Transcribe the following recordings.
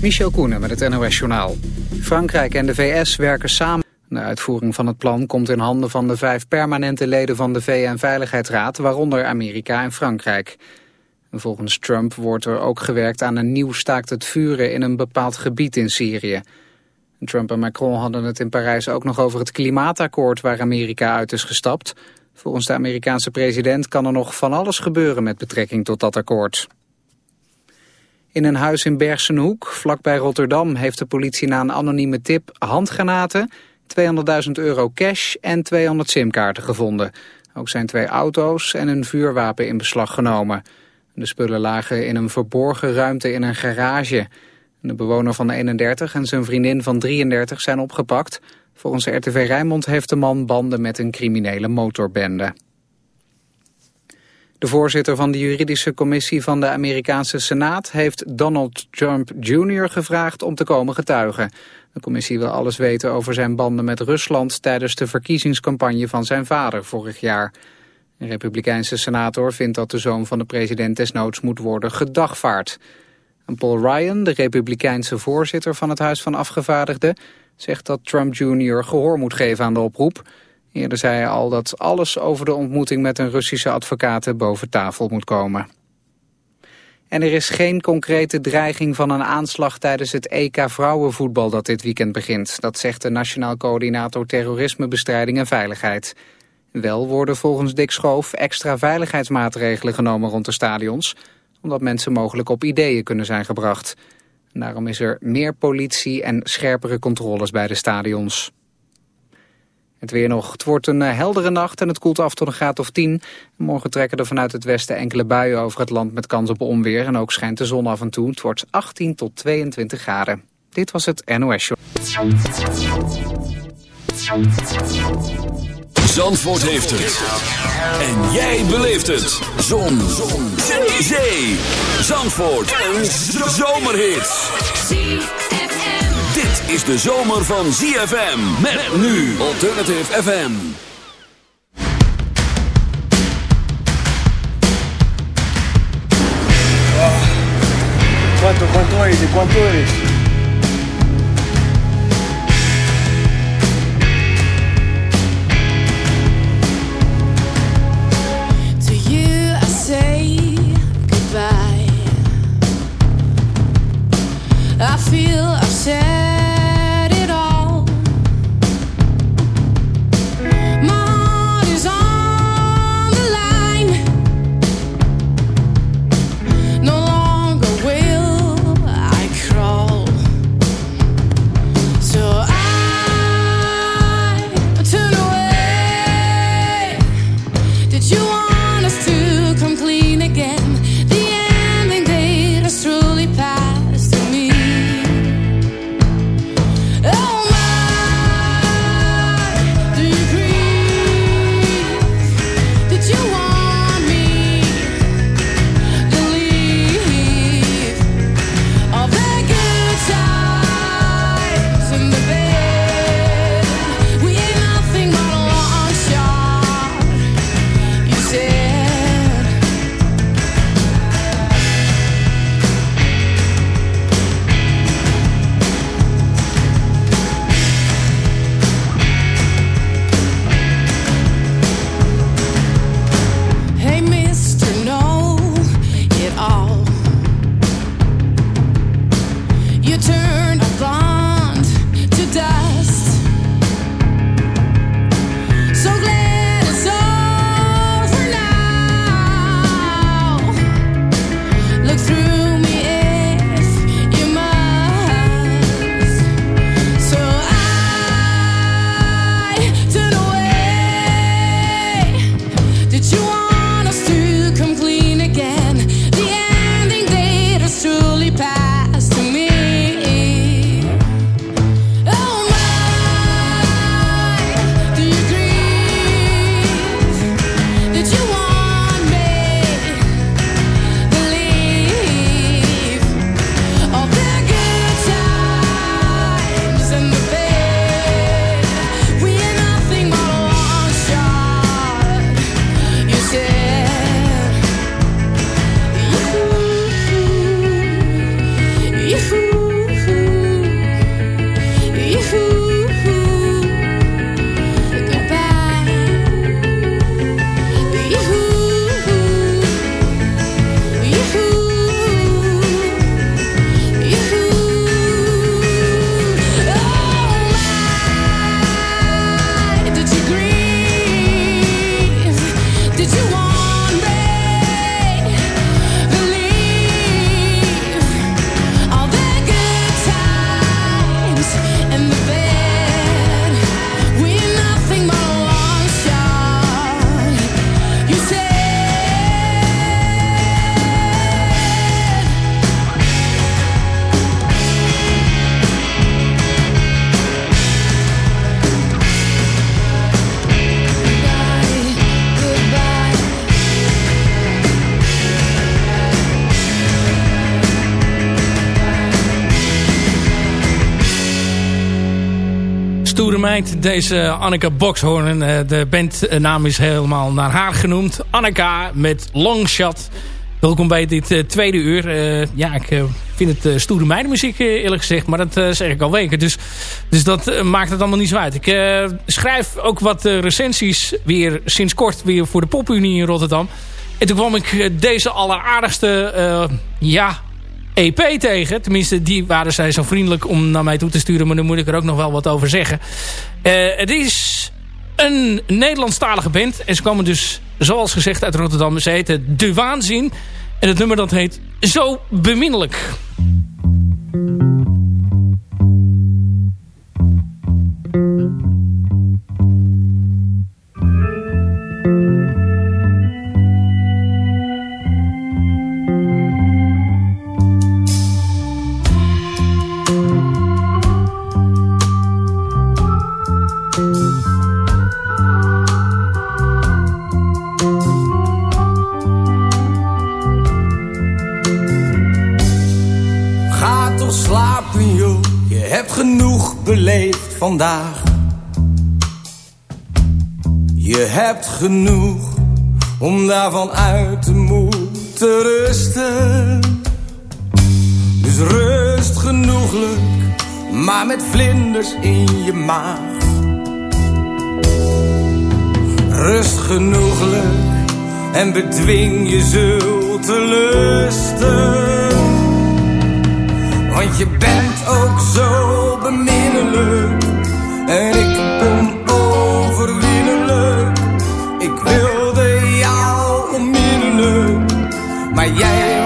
Michel Koenen met het NOS-journaal. Frankrijk en de VS werken samen. De uitvoering van het plan komt in handen van de vijf permanente leden van de VN-veiligheidsraad, waaronder Amerika en Frankrijk. Volgens Trump wordt er ook gewerkt aan een nieuw staakt het vuren in een bepaald gebied in Syrië. Trump en Macron hadden het in Parijs ook nog over het klimaatakkoord waar Amerika uit is gestapt. Volgens de Amerikaanse president kan er nog van alles gebeuren met betrekking tot dat akkoord. In een huis in Bergsenhoek, vlakbij Rotterdam, heeft de politie na een anonieme tip handgranaten, 200.000 euro cash en 200 simkaarten gevonden. Ook zijn twee auto's en een vuurwapen in beslag genomen. De spullen lagen in een verborgen ruimte in een garage. De bewoner van 31 en zijn vriendin van 33 zijn opgepakt. Volgens RTV Rijnmond heeft de man banden met een criminele motorbende. De voorzitter van de juridische commissie van de Amerikaanse Senaat heeft Donald Trump Jr. gevraagd om te komen getuigen. De commissie wil alles weten over zijn banden met Rusland tijdens de verkiezingscampagne van zijn vader vorig jaar. Een republikeinse senator vindt dat de zoon van de president desnoods moet worden gedagvaard. Paul Ryan, de republikeinse voorzitter van het Huis van Afgevaardigden, zegt dat Trump Jr. gehoor moet geven aan de oproep. Eerder zei hij al dat alles over de ontmoeting met een Russische advocaat boven tafel moet komen. En er is geen concrete dreiging van een aanslag tijdens het EK vrouwenvoetbal dat dit weekend begint. Dat zegt de Nationaal Coördinator Terrorismebestrijding en Veiligheid. Wel worden volgens Dick Schoof extra veiligheidsmaatregelen genomen rond de stadions, omdat mensen mogelijk op ideeën kunnen zijn gebracht. Daarom is er meer politie en scherpere controles bij de stadions. Het weer nog. Het wordt een eh, heldere nacht en het koelt af tot een graad of 10. Morgen trekken er vanuit het westen enkele buien over het land met kans op onweer. En ook schijnt de zon af en toe. Het wordt 18 tot 22 graden. Dit was het NOS Show. Zandvoort heeft het. En jij beleeft het. Zon. zon. Zee. Zandvoort. Een zomerhit is de zomer van ZFM. Met nu Alternative FM. Oh, quanto, quanto eres? Quanto eres? You say deze Anneke Boxhorn. de bandnaam is helemaal naar haar genoemd. Anneka met Longshot. Welkom bij dit tweede uur. ja, ik vind het stoere meidenmuziek eerlijk gezegd. Maar dat zeg ik al weken. Dus, dus dat maakt het allemaal niet zo. Ik schrijf ook wat recensies weer sinds kort weer voor de Popunie in Rotterdam. En toen kwam ik deze alleraardigste ja, EP tegen. Tenminste, die waren zij zo vriendelijk om naar mij toe te sturen. Maar nu moet ik er ook nog wel wat over zeggen. Uh, het is een Nederlandstalige band. En ze komen dus, zoals gezegd, uit Rotterdam. Ze heten De Waanzin. En het nummer dat heet Zo Beminnelijk. Vandaag. Je hebt genoeg om daarvan uit te moeten rusten. Dus rust genoeglijk, maar met vlinders in je maag. Rust genoeglijk en bedwing je zult te lusten. Want je bent ook zo beminnelijk en ik onoverwinnelijk. Ik wilde jou onmiddellijk, maar jij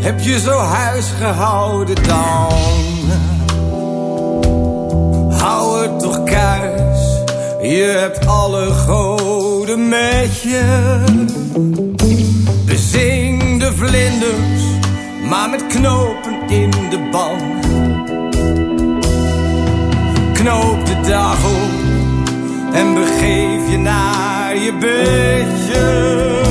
heb je zo huis gehouden dan? Hou het toch kuis, je hebt alle goden met je. Bezing de vlinders, maar met knopen in de band. Knoop de dag op en begeef je naar je bedje.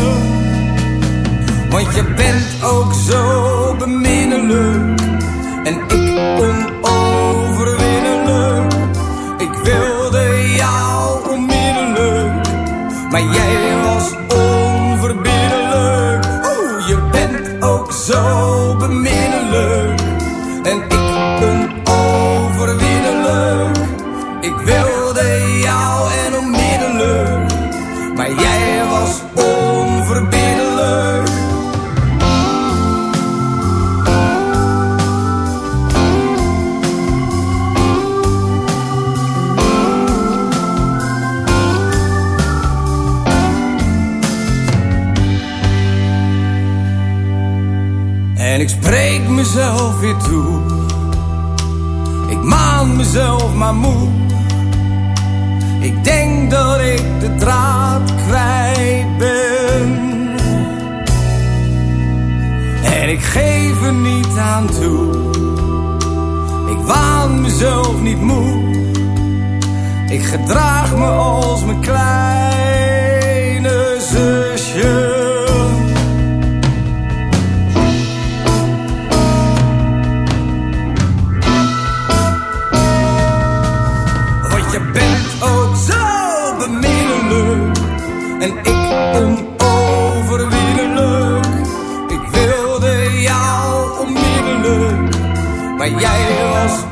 Want je bent ook zo beminnelijk en ik onoverwinnelijk. Ik wilde jou onmiddellijk, maar jij was onverbiddelijk. Oeh, je bent ook zo beminnelijk mezelf weer toe. Ik maan mezelf maar moe. Ik denk dat ik de draad kwijt ben. En ik geef er niet aan toe. Ik waan mezelf niet moe. Ik gedraag me als mijn kleine zusje. Maar jij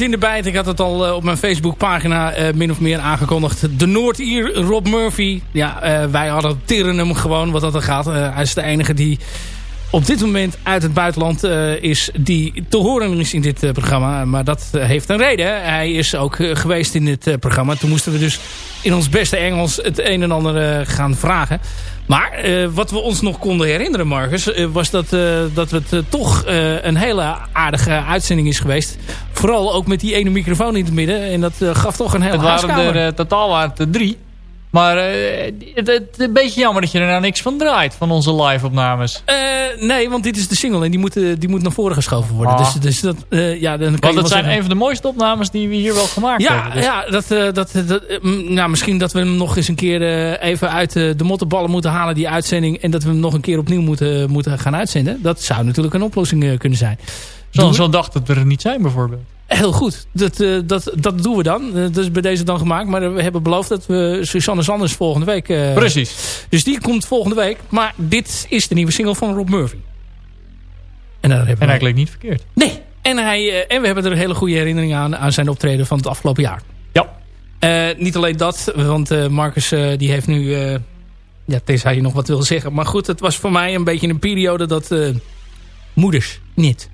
in de bijt. Ik had het al eh, op mijn Facebookpagina eh, min of meer aangekondigd. De Noord-Ier Rob Murphy. Ja, eh, wij hadden teren hem gewoon wat dat er gaat. Hij is de enige die op dit moment uit het buitenland is die te horen is in dit programma. Maar dat heeft een reden. Hij is ook geweest in dit programma. Toen moesten we dus in ons beste Engels het een en ander gaan vragen. Maar eh, wat we ons nog konden herinneren, Marcus... eh, was dat, eh, dat het toch een hele aardige uitzending is geweest. Vooral ook met die ene microfoon in het midden. En dat gaf toch een hele Het waren er, totaal waren er drie. Maar eh, het, het een beetje jammer dat je er nou niks van draait, van onze live-opnames. Eh, nee, want dit is de single en die moet, eh, die moet naar voren geschoven worden. Ah. Dus, dus dat, ja, dan kan Want het zijn zeggen- een van de mooiste opnames die we hier wel gemaakt Ja, hebben. Dus ja dat, dat, dat, nou, misschien dat we hem nog eens een keer even uit de mottenballen moeten halen, die uitzending. En dat we hem nog een keer opnieuw moeten, moeten gaan uitzenden. Dat zou natuurlijk een oplossing kunnen zijn. Zo'n zo'n dag dat we er niet zijn bijvoorbeeld. Heel goed, dat, eh, dat, dat doen we dan. Eh, dat is bij deze dan gemaakt. Maar we hebben beloofd dat we Susanne Sanders volgende week... eh, Precies. Dus die komt volgende week. Maar dit is de nieuwe single van Rob Murphy. En, daar hebben En we... klinkt niet verkeerd. Nee, en, hij, en we hebben er een hele goede herinnering aan... aan zijn optreden van het afgelopen jaar. Ja. Niet alleen dat, want Marcus die heeft nu... ja, tenzij je nog wat wil zeggen. Maar goed, het was voor mij een beetje een periode dat moeders niet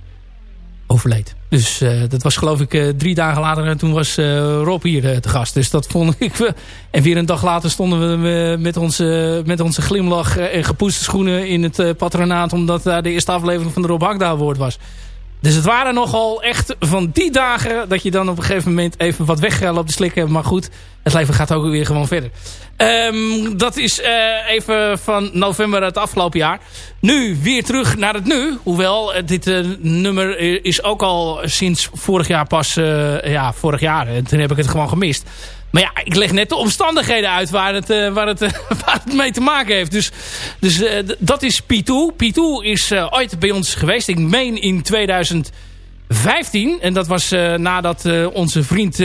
overleed. Dus eh, dat was geloof ik eh, drie dagen later en toen was eh, Rob hier te gast. Dus dat vond ik... en weer een dag later stonden we met, onze, met onze glimlach en gepoeste schoenen in het patronaat... omdat daar de eerste aflevering van de Rob Agda woord was. Dus het waren nogal echt van die dagen... dat je dan op een gegeven moment even wat weg loopt te slikken. Maar goed, het leven gaat ook weer gewoon verder. Ehm, dat is eh, even van november het afgelopen jaar. Nu weer terug naar het nu. Hoewel, eh, dit eh, nummer is ook al sinds vorig jaar pas... eh, ja, vorig jaar. En toen heb ik het gewoon gemist. Maar ja, ik leg net de omstandigheden uit waar het, eh, waar het, eh, waar het mee te maken heeft. Dus, dus eh, dat is P2. P2 is ooit bij ons geweest. Ik meen in 2015. En dat was nadat onze vriend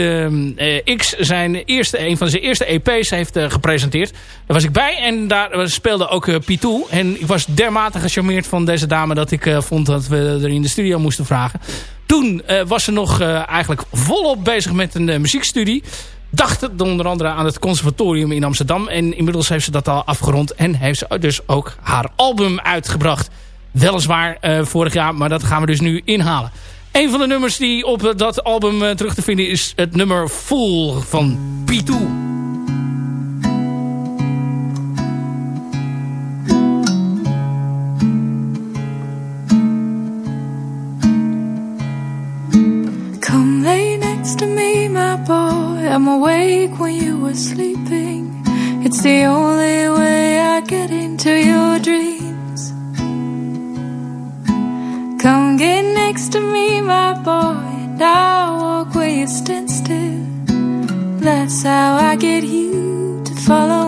X zijn eerste, een van zijn eerste EP's heeft gepresenteerd. Daar was ik bij en daar speelde ook eh, P2. En ik was dermate gecharmeerd van deze dame dat ik vond dat we er in de studio moesten vragen. Toen was ze nog eigenlijk volop bezig met een muziekstudie. Dacht onder andere aan het conservatorium in Amsterdam. En inmiddels heeft ze dat al afgerond. En heeft ze dus ook haar album uitgebracht. Weliswaar eh, vorig jaar, maar dat gaan we dus nu inhalen. Een van de nummers die op dat album eh, terug te vinden is het nummer Full van P2. Come lay next to me, my boy. I'm awake when you were sleeping. It's the only way I get into your dreams. Come get next to me, my boy, and I'll walk where you stand still. That's how I get you to follow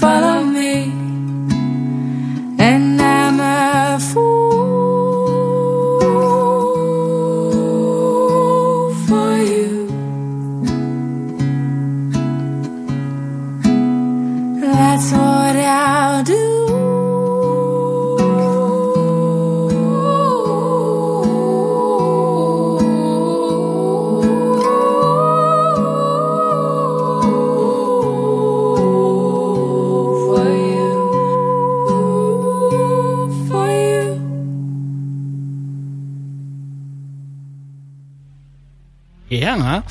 follow me. Ja,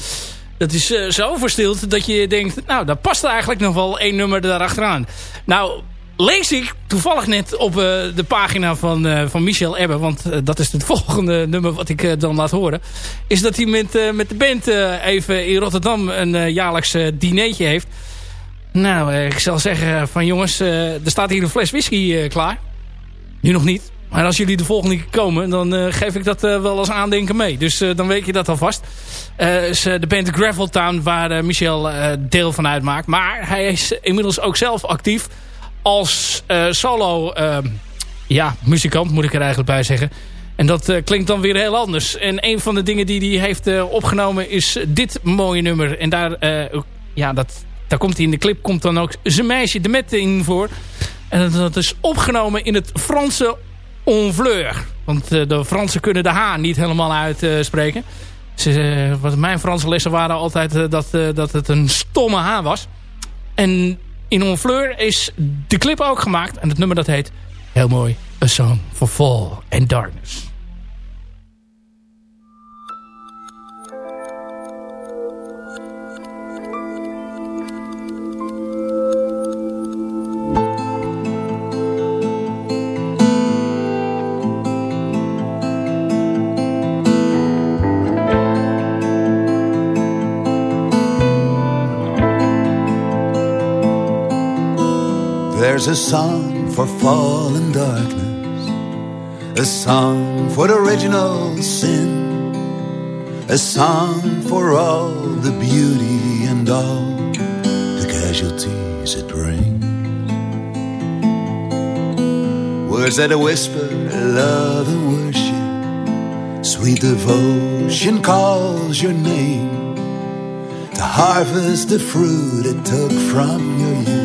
dat is eh, zo verstild dat je denkt... nou, daar past eigenlijk nog wel één nummer daarachteraan. Nou, lees ik toevallig net op eh, de pagina van, eh, van Michel Ebbe... want dat is het volgende nummer wat ik dan laat horen... is dat hij met, met de band even in Rotterdam een jaarlijks dinertje heeft. Nou, ik zal zeggen van jongens, er staat hier een fles whisky klaar. Nu nog niet. Maar als jullie de volgende keer komen, dan eh, geef ik dat eh, wel als aandenken mee. Dus eh, dan weet je dat alvast. De band Gravel Town, waar Michel deel van uitmaakt. Maar hij is inmiddels ook zelf actief als solo eh, ja, muzikant, moet ik er eigenlijk bij zeggen. En dat klinkt dan weer heel anders. En een van de dingen die hij heeft opgenomen is dit mooie nummer. En daar, ja, dat, daar komt hij in de clip komt dan ook zijn meisje de Met in voor. En dat is opgenomen in het Franse onvleur. Want eh, de Fransen kunnen de H niet helemaal uitspreken. Eh, wat mijn Franse lessen waren altijd eh, dat, dat het een stomme H was. En in onvleur is de clip ook gemaakt. En het nummer dat heet, heel mooi, A Song for Fall and Darkness. A song for fall and darkness, a song for the original sin, a song for all the beauty and all the casualties it brings. Words that whisper love and worship, sweet devotion calls your name to harvest the fruit it took from your youth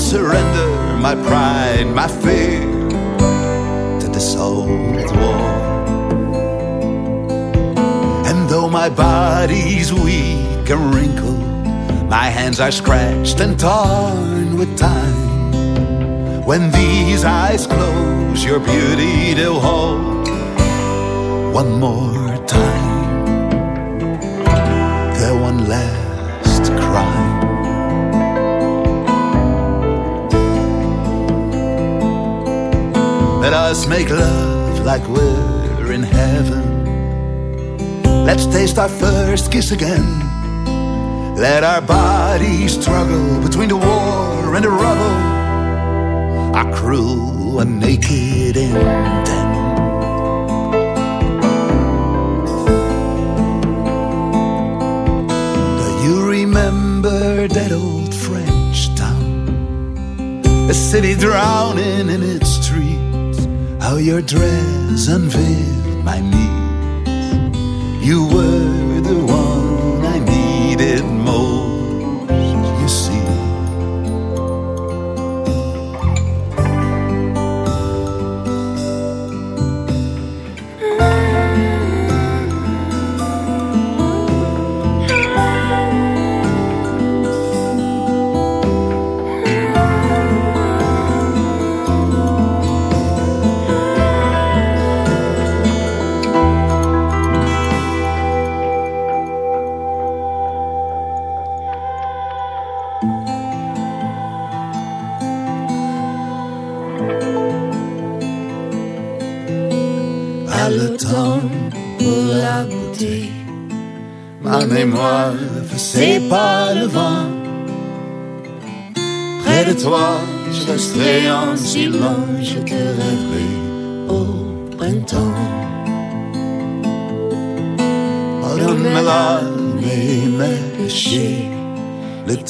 surrender my pride, my fear to this old war. And though my body's weak and wrinkled, my hands are scratched and torn with time. When these eyes close, your beauty they'll hold one more time. Their one last Let us make love like we're in heaven. Let's taste our first kiss again. Let our bodies struggle between the war and the rubble. Our crew are naked. Do you remember that old French town? A city drowning in its. How your dress unveiled my knees. You were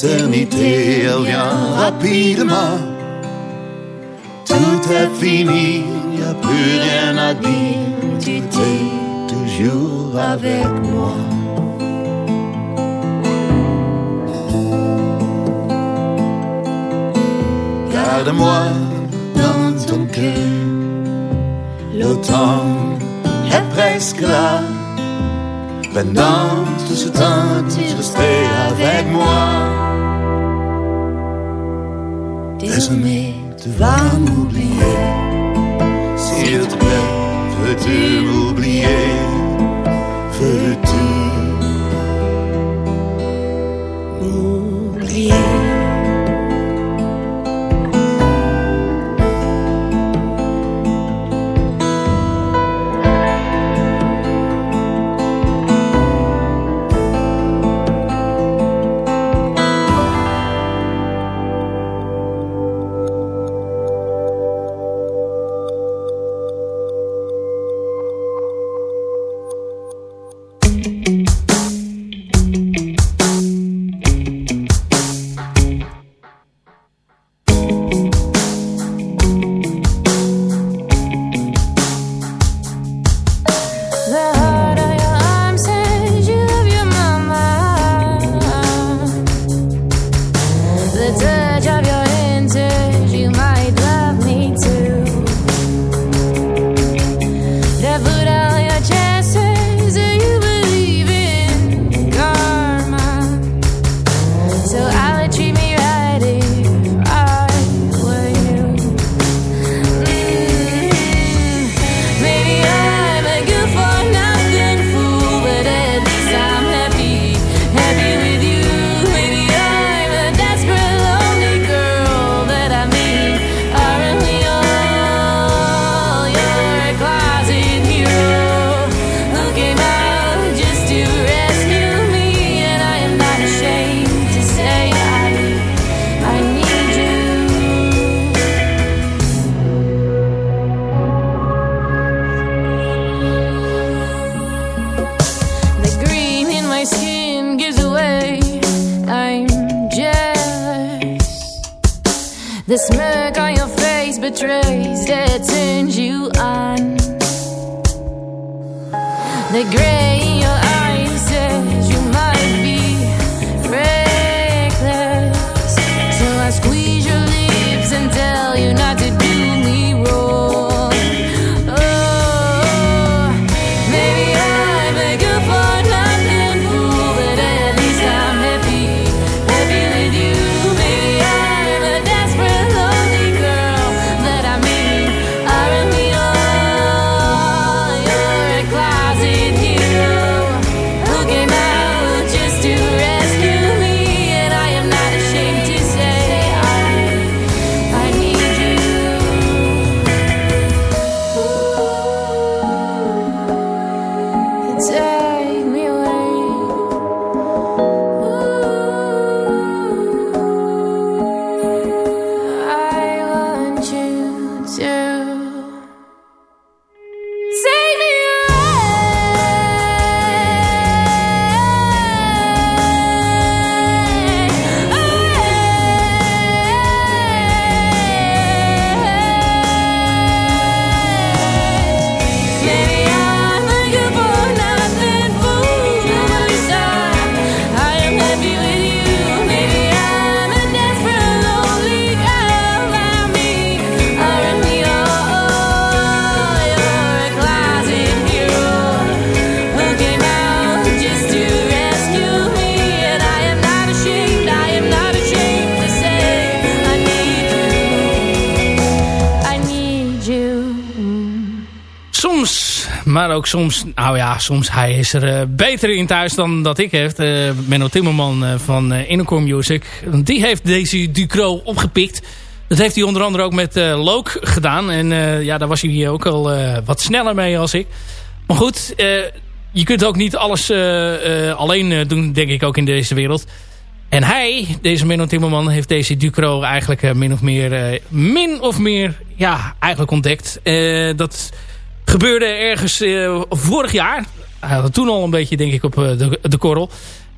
L'éternité, elle vient rapidement. Tout est fini, y a plus rien à dire. Tu es toujours avec moi. Garde-moi dans ton cœur. L'automne est presque là. Pendant tout ce temps, tu restais avec moi. Désormais, tu vas m'oublier. S'il te plaît, veux-tu m'oublier Ook soms... Nou ja, soms hij is er eh, beter in thuis dan dat ik heb. Uh, Menno Timmerman uh, van Innercore Music. Die heeft deze Ducro opgepikt. Dat heeft hij onder andere ook met Loke gedaan. En ja, daar was hij ook al wat sneller mee als ik. Maar goed, je kunt ook niet alles alleen doen, denk ik ook in deze wereld. En hij, deze Menno Timmerman, heeft deze Ducro eigenlijk min of meer... min of meer, ja, eigenlijk ontdekt. dat gebeurde ergens uh, vorig jaar. Hij had toen al een beetje, denk ik, op uh, de, de korrel.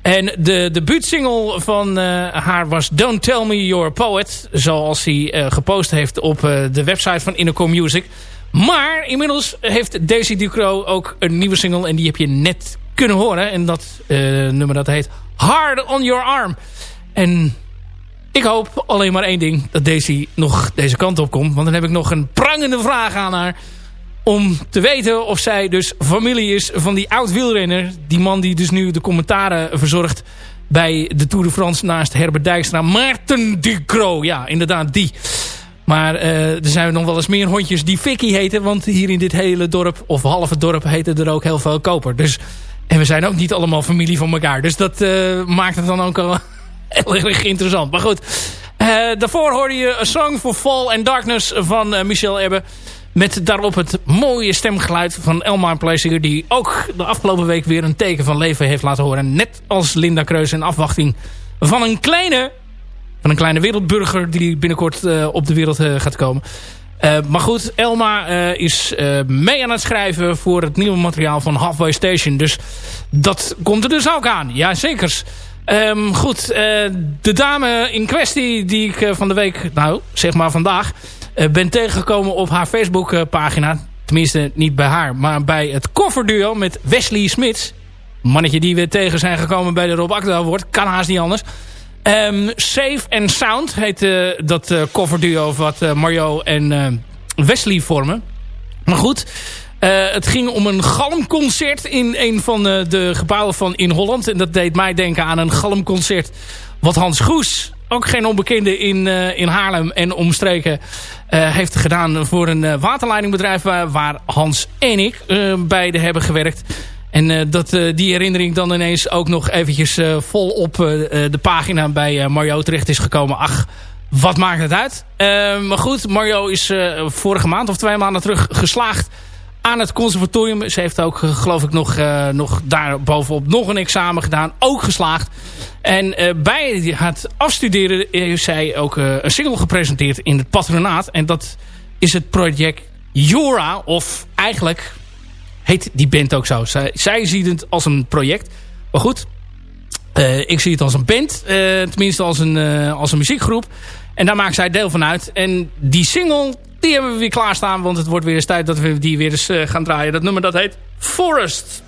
En de debuutsingle van uh, haar was Don't Tell Me You're a Poet. Zoals hij gepost heeft op de website van Innercore Music. Maar inmiddels heeft Daisy Ducro ook een nieuwe single. En die heb je net kunnen horen. En dat nummer dat heet Hard On Your Arm. En ik hoop alleen maar één ding. Dat Daisy nog deze kant op komt. Want dan heb ik nog een prangende vraag aan haar om te weten of zij dus familie is van die oud-wielrenner. Die man die dus nu de commentaren verzorgt bij de Tour de France naast Herbert Dijkstra. Maarten Ducro, ja, inderdaad die. Maar uh, er zijn nog wel eens meer hondjes die Vicky heten. Want hier in dit hele dorp, of halve dorp, heten er ook heel veel koper. Dus, en we zijn ook niet allemaal familie van elkaar. Dus dat uh, maakt het dan ook al heel erg interessant. Maar goed, uh, daarvoor hoorde je A Song for Fall and Darkness van Michel Ebbe. Met daarop het mooie stemgeluid van Elmar Plezier. Die ook de afgelopen week weer een teken van leven heeft laten horen. Net als Linda Kreus in afwachting van een kleine, van een kleine wereldburger. Die binnenkort uh, op de wereld uh, gaat komen. Uh, maar goed, Elma is mee aan het schrijven voor het nieuwe materiaal van Halfway Station. Dus dat komt er dus ook aan. Ja, zekers. Um, goed, de dame in kwestie die ik van de week, nou zeg maar vandaag... Uh, ben tegengekomen op haar Facebook pagina. Tenminste, niet bij haar. Maar bij het coverduo met Wesley Smits. Mannetje die we tegen zijn gekomen bij de Rob Akda wordt. Kan haast niet anders. Um, Safe and Sound heet uh, dat uh, coverduo wat Mario en Wesley vormen. Maar goed, het ging om een galmconcert in een van de gebouwen van in Holland. En dat deed mij denken aan een galmconcert wat Hans Goes ook geen onbekende in, uh, in Haarlem en omstreken uh, heeft gedaan voor een uh, waterleidingbedrijf waar, waar, Hans en ik beide hebben gewerkt. En dat die herinnering dan ineens ook nog eventjes vol op de pagina bij Mario terecht is gekomen. Ach, wat maakt het uit? maar goed, Mario is vorige maand of twee maanden terug geslaagd aan het conservatorium. Ze heeft ook, geloof ik, nog, uh, nog daar bovenop nog een examen gedaan. Ook geslaagd. En uh, bij het afstuderen heeft zij ook een single gepresenteerd in het patronaat. En dat is het project Jora. Of eigenlijk heet die band ook zo. Zij, zij ziet het als een project. Maar goed, ik zie het als een band. tenminste als een, als een muziekgroep. En daar maakt zij deel van uit. En die single, die hebben we weer klaarstaan. Want het wordt weer eens tijd dat we die weer eens eh, gaan draaien. Dat nummer dat heet Forest.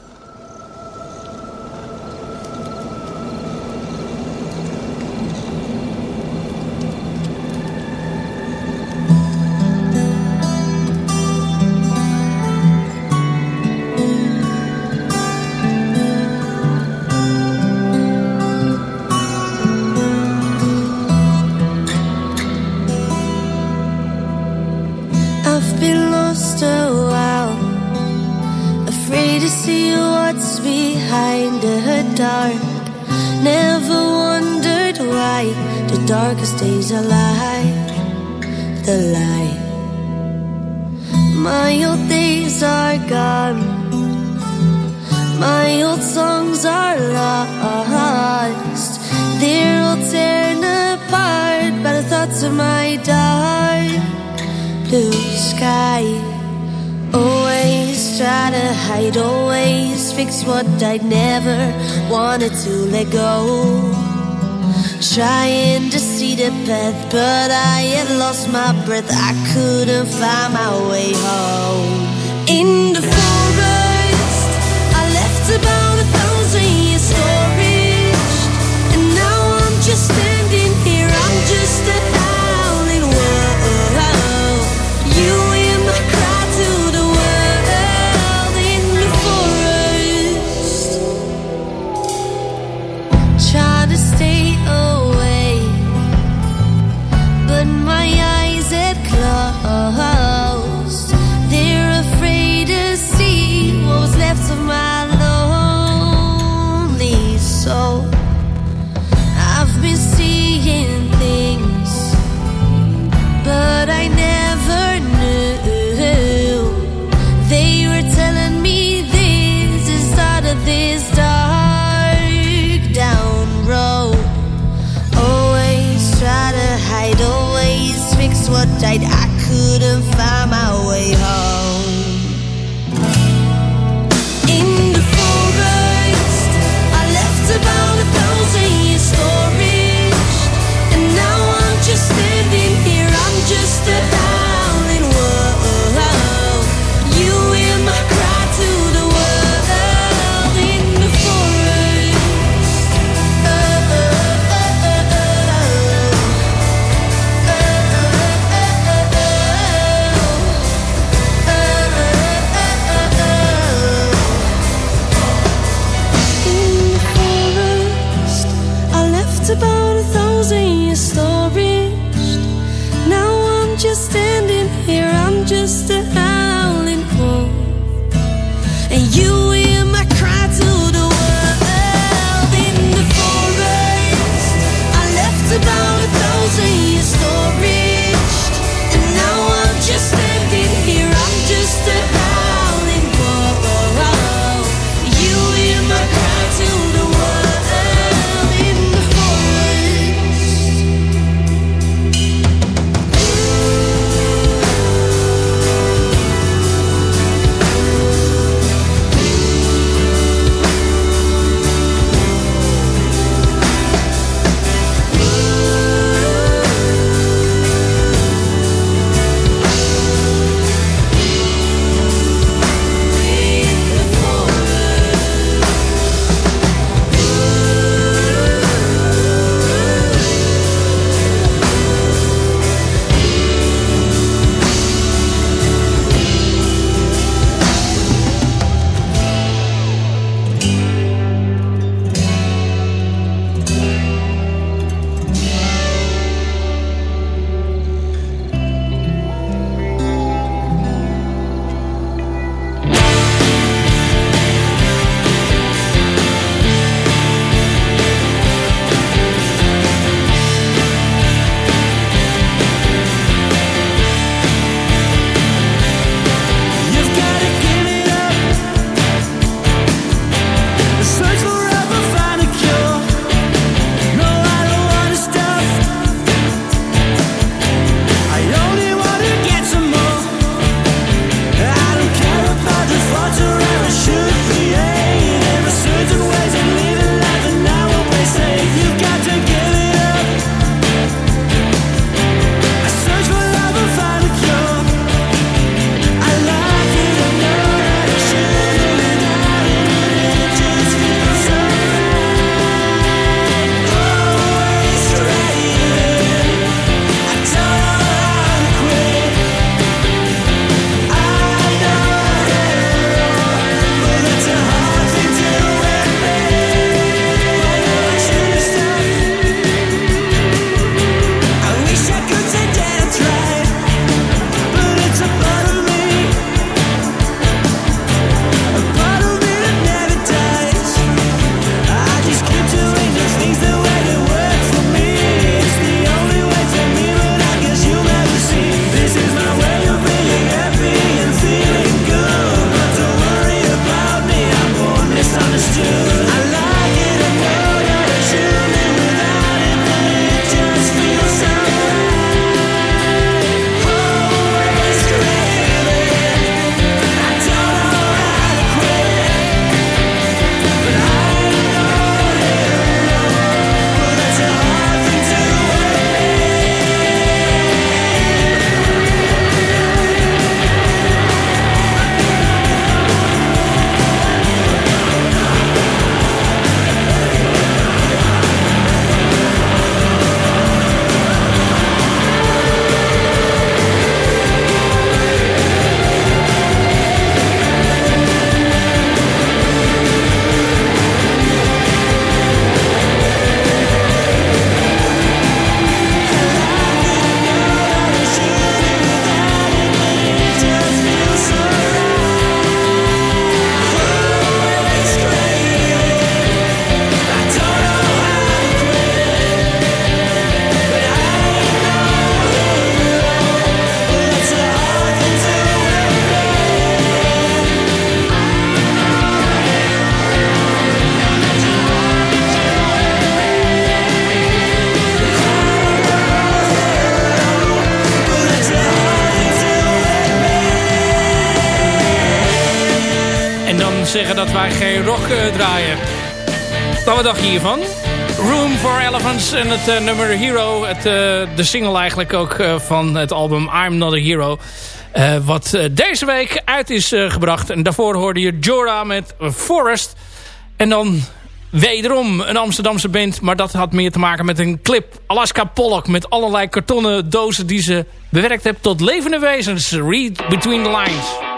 my breath, I couldn't find my way home. Je hiervan? Room for Elephants en het eh, nummer Hero. Het, eh, de single eigenlijk ook eh, van het album I'm Not A Hero. Wat deze week uit is gebracht. En daarvoor hoorde je Jora met Forest. En dan wederom een Amsterdamse band. Maar dat had meer te maken met een clip. Alaska Pollock met allerlei kartonnen dozen die ze bewerkt heeft tot levende wezens. Read Between the Lines.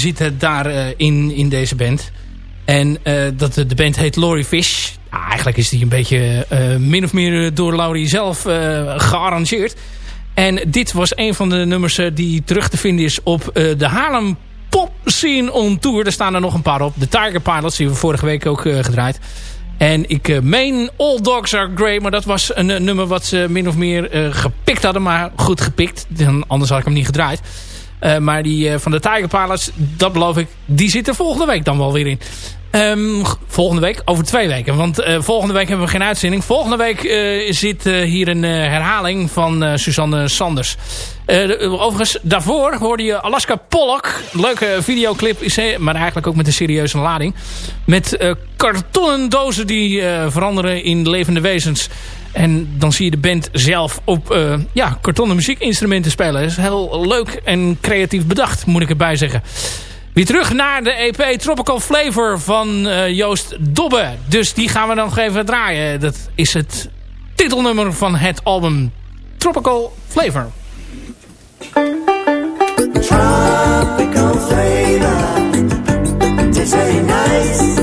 Jong zit eh, daar eh, in, in deze band. En eh, dat, de band heet Laurie Fish. Ah, eigenlijk is die een beetje eh, min of meer door Laurie zelf gearrangeerd. En dit was een van de nummers die terug te vinden is op de Haarlem Pop Scene on Tour. Er staan er nog een paar op. De Tiger Pilots, die we vorige week ook gedraaid. En ik meen All Dogs Are Grey. Maar dat was een nummer wat ze min of meer gepikt hadden. Maar goed gepikt. Anders had ik hem niet gedraaid. Eh, maar die eh, van de Tiger Pilots, dat beloof ik, die zit er volgende week dan wel weer in. Ehm, volgende week? Over twee weken. Want eh, volgende week hebben we geen uitzending. Volgende week zit hier een herhaling van Suzanne Sanders. De- overigens, daarvoor hoorde je Alaska Pollock. Leuke videoclip, maar eigenlijk ook met een serieuze lading. Met kartonnen dozen die veranderen in levende wezens. En dan zie je de band zelf op eh, ja, kartonnen muziekinstrumenten spelen. Dat is heel leuk en creatief bedacht, moet ik erbij zeggen. Weer terug naar de EP Tropical Flavor van eh, Joost Dobbe. Dus die gaan we dan nog even draaien. Dat is het titelnummer van het album Tropical Flavor. Tropical flavor nice.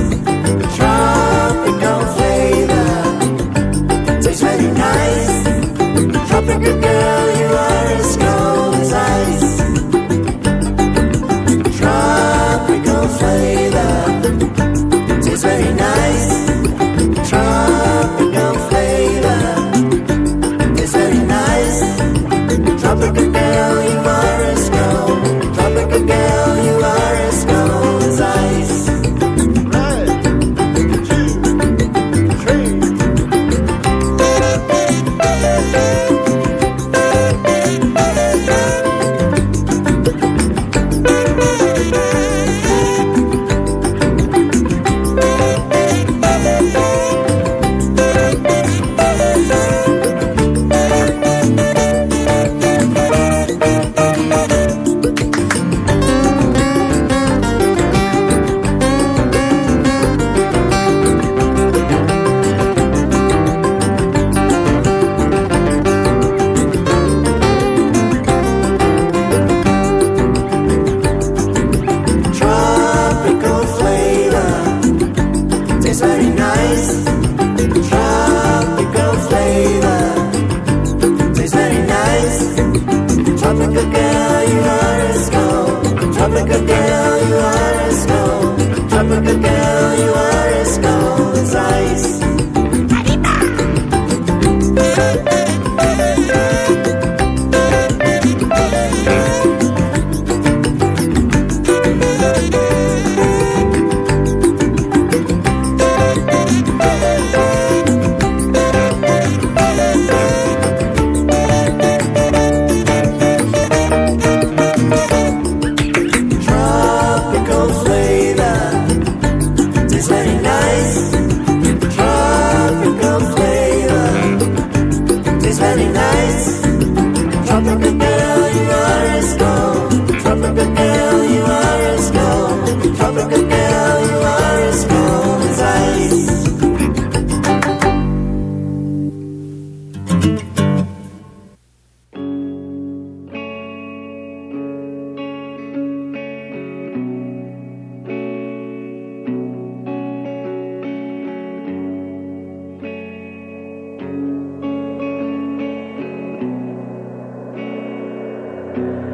The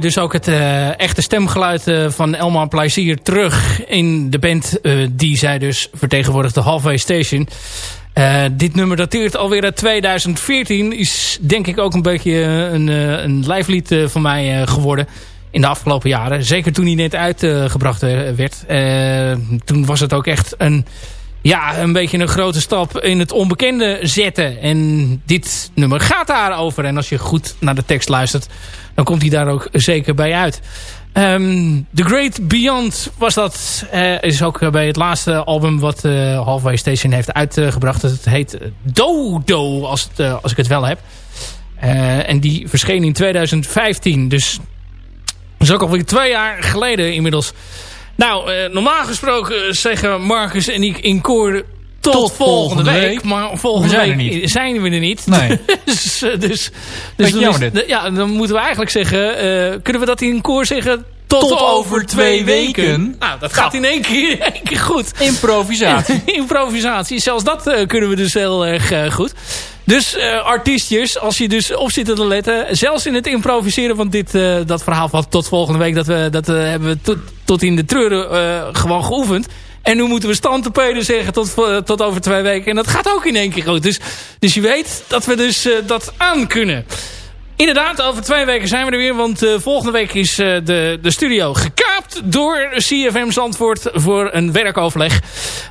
dus ook het eh, echte stemgeluid eh, van Elma Plezier terug in de band eh, die zij dus vertegenwoordigt, de Halfway Station. Dit nummer dateert alweer uit 2014. Is denk ik ook een beetje een, een lijflied eh, van mij geworden in de afgelopen jaren. Zeker toen hij net uitgebracht werd. Toen was het ook echt een, ja, een beetje een grote stap in het onbekende zetten. En dit nummer gaat daarover. En als je goed naar de tekst luistert, dan komt hij daar ook zeker bij uit. Ehm, The Great Beyond was dat. eh, is ook bij het laatste album wat eh Halfway Station heeft uitgebracht. Het heet Dodo, als, het, eh, als ik het wel heb. En die verscheen in 2015. Dus is ook alweer twee jaar geleden inmiddels. Nou, eh, normaal gesproken zeggen Marcus en ik in koor tot, Tot volgende, volgende week. week. Maar volgende We zijn week niet. zijn we er niet. Nee. dus, eh, dus, dus dan, is- ja, dan moeten we eigenlijk zeggen... eh, kunnen we dat in koor zeggen... Tot, Tot over, twee twee weken. weken. Nou, dat gaat in één keer, één keer goed. Improvisatie. Improvisatie. Zelfs dat eh, kunnen we dus heel erg eh, goed. Dus eh, artiestjes, als je dus op zit te letten. Zelfs in het improviseren van dit, eh, dat verhaal van tot volgende week. Dat, we, dat eh, hebben we tot, tot in de treuren gewoon geoefend. En nu moeten we stand te peden zeggen tot, tot over twee weken. En dat gaat ook in één keer goed. Dus, dus je weet dat we dus dat aan kunnen. Inderdaad, over twee weken zijn we er weer. Want eh, volgende week is eh, de, de studio gekaapt door CFM Zandvoort voor een werkoverleg.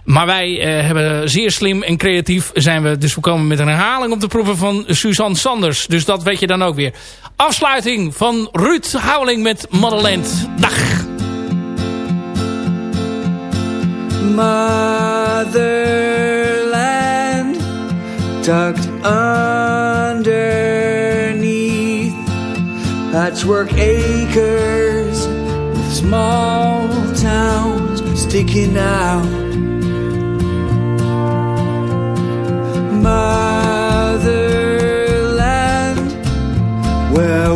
Maar wij eh, hebben zeer slim en creatief zijn we. Dus we komen met een herhaling op de proeven van Suzanne Sanders. Dus dat weet je dan ook weer. Afsluiting van Ruud Houweling met Motherland. Dag. Motherland tucked underneath patchwork acres with small towns sticking out. Motherland, where